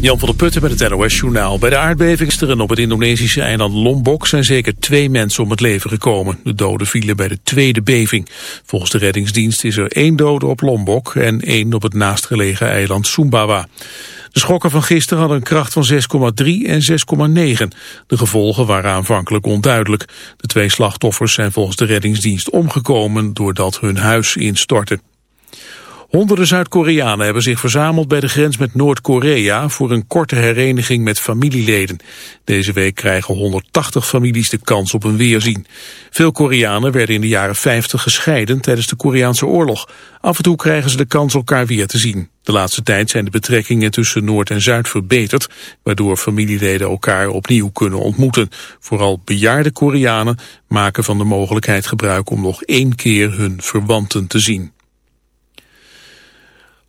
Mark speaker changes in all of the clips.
Speaker 1: Jan van der Putten met het NOS-journaal. Bij de aardbeving op het Indonesische eiland Lombok zijn zeker twee mensen om het leven gekomen. De doden vielen bij de tweede beving. Volgens de reddingsdienst is er één dode op Lombok en één op het naastgelegen eiland Sumbawa. De schokken van gisteren hadden een kracht van 6,3 en 6,9. De gevolgen waren aanvankelijk onduidelijk. De twee slachtoffers zijn volgens de reddingsdienst omgekomen doordat hun huis instortte. Honderden Zuid-Koreanen hebben zich verzameld bij de grens met Noord-Korea voor een korte hereniging met familieleden. Deze week krijgen 180 families de kans op een weerzien. Veel Koreanen werden in de jaren 50 gescheiden tijdens de Koreaanse oorlog. Af en toe krijgen ze de kans elkaar weer te zien. De laatste tijd zijn de betrekkingen tussen Noord en Zuid verbeterd, waardoor familieleden elkaar opnieuw kunnen ontmoeten. Vooral bejaarde Koreanen maken van de mogelijkheid gebruik om nog één keer hun verwanten te zien.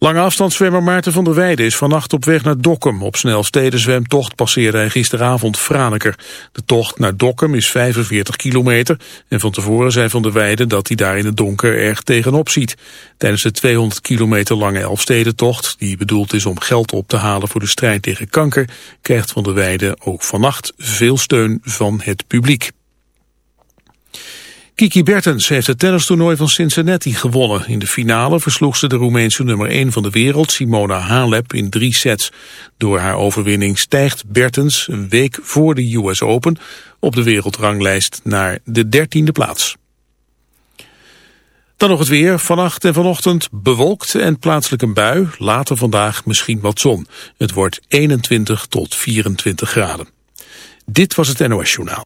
Speaker 1: Lange afstandszwemmer Maarten van der Weijden is vannacht op weg naar Dokkum. Op snelstedenzwemtocht passeerde hij gisteravond Franeker. De tocht naar Dokkum is 45 kilometer. En van tevoren zei van der Weijden dat hij daar in het donker erg tegenop ziet. Tijdens de 200 kilometer lange Elfstedentocht, die bedoeld is om geld op te halen voor de strijd tegen kanker, krijgt van der Weijden ook vannacht veel steun van het publiek. Kiki Bertens heeft het tennistoernooi van Cincinnati gewonnen. In de finale versloeg ze de Roemeense nummer 1 van de wereld, Simona Halep, in drie sets. Door haar overwinning stijgt Bertens een week voor de US Open op de wereldranglijst naar de dertiende plaats. Dan nog het weer. Vannacht en vanochtend bewolkt en plaatselijk een bui. Later vandaag misschien wat zon. Het wordt 21 tot 24 graden. Dit was het NOS Journaal.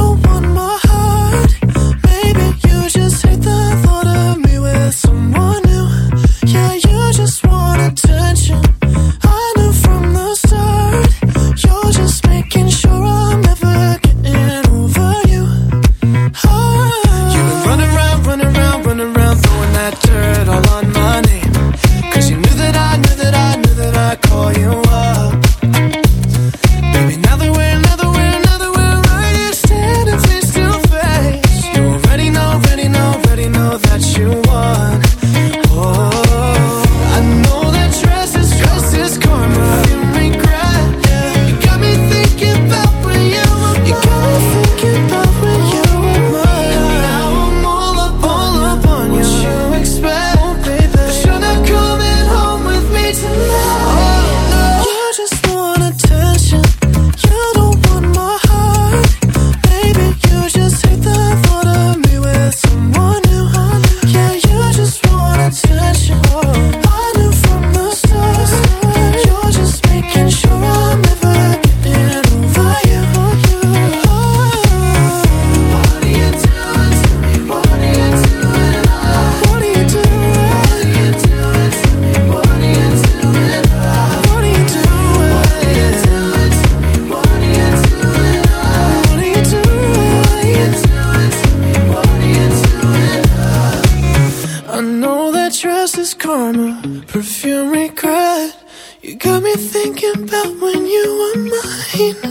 Speaker 2: Ook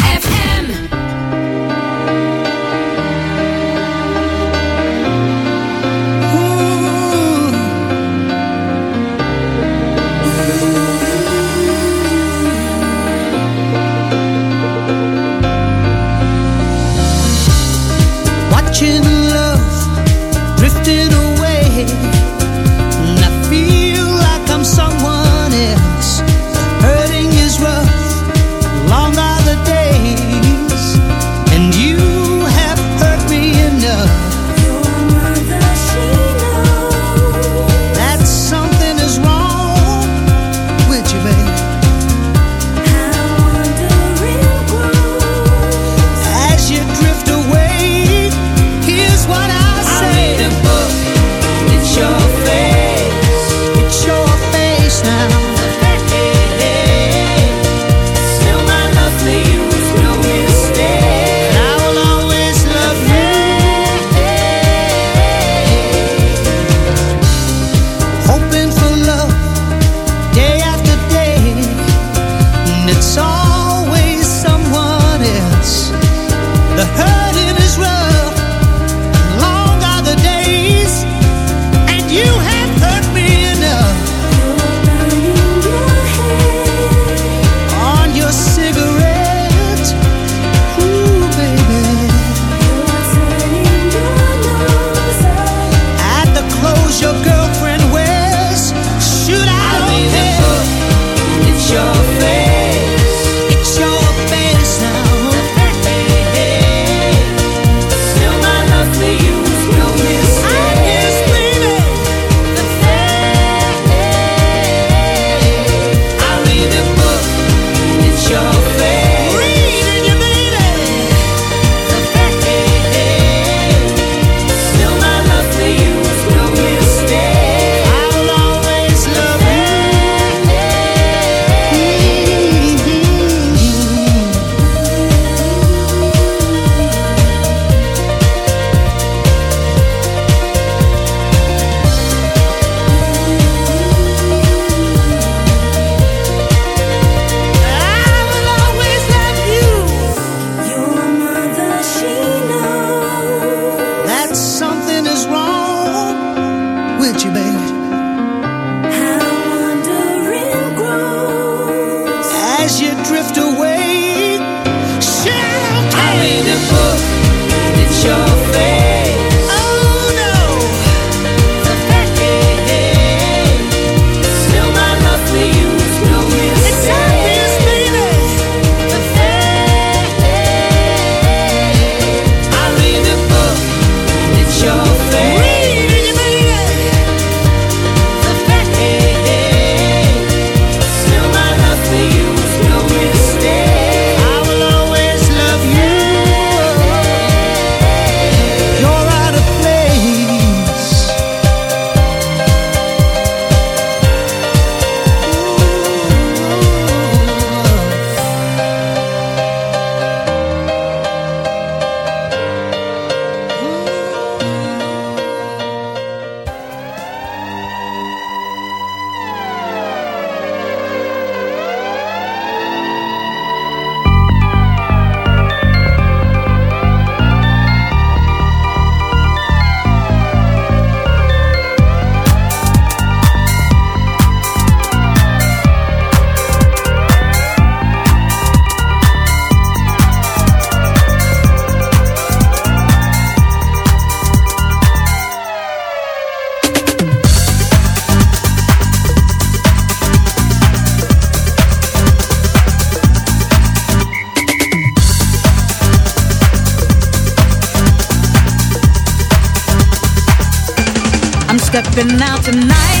Speaker 3: stepping out tonight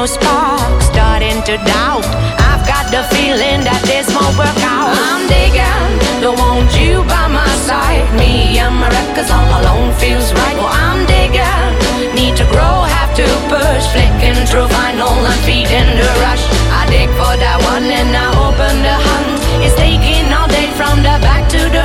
Speaker 4: No spark, starting to doubt. I've got the feeling that this won't work out. I'm digging, don't want you by my side. Me and my records all alone feels right. Well, I'm digging, need to grow, have to push. Flicking through vinyl and feeding the rush. I dig for that one and I open the hunt. It's taking all day from the back to the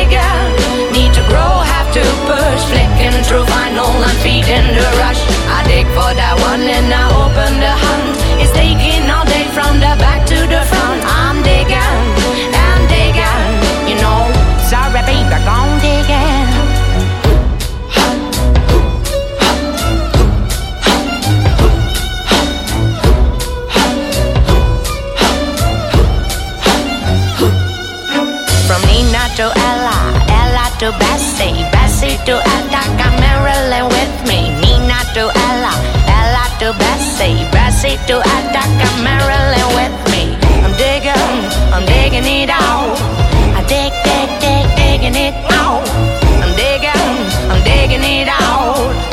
Speaker 4: through vinyl and feeding the rush. I dig for that one and I open the hunt. To Ella, Ella to Bessie, Bessie to Attica, Marilyn with me. I'm digging, I'm digging it out. I dig, dig, dig, digging it out. I'm digging, I'm digging it out.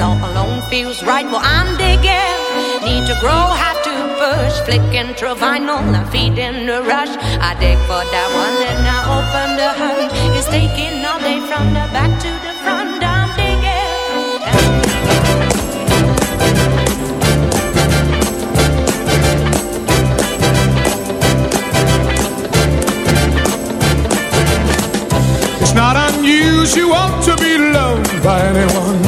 Speaker 4: And all alone feels right. Well, I'm digging, need to grow, have to push. Flicking through vinyl and feeding the rush. I dig for that one and I open the hunt. It's taking all day from the back to the front. I'm digging.
Speaker 1: It's not unusual to be loved by anyone.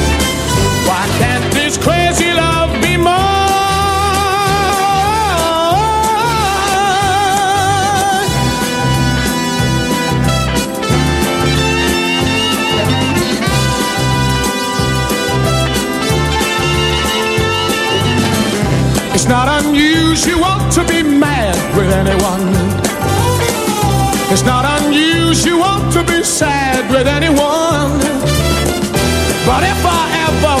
Speaker 1: Anyone. It's not unusual to be sad with anyone. But if I ever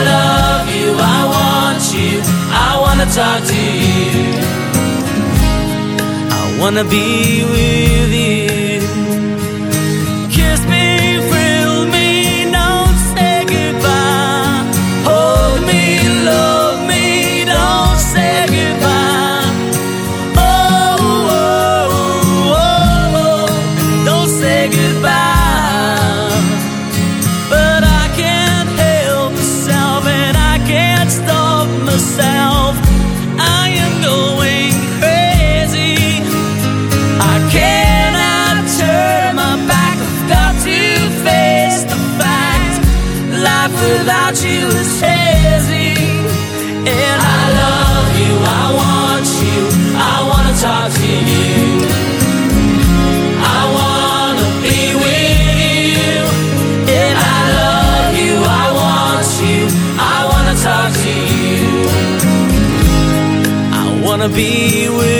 Speaker 5: I love you, I want you, I wanna talk to you. I wanna be with you. Wanna be with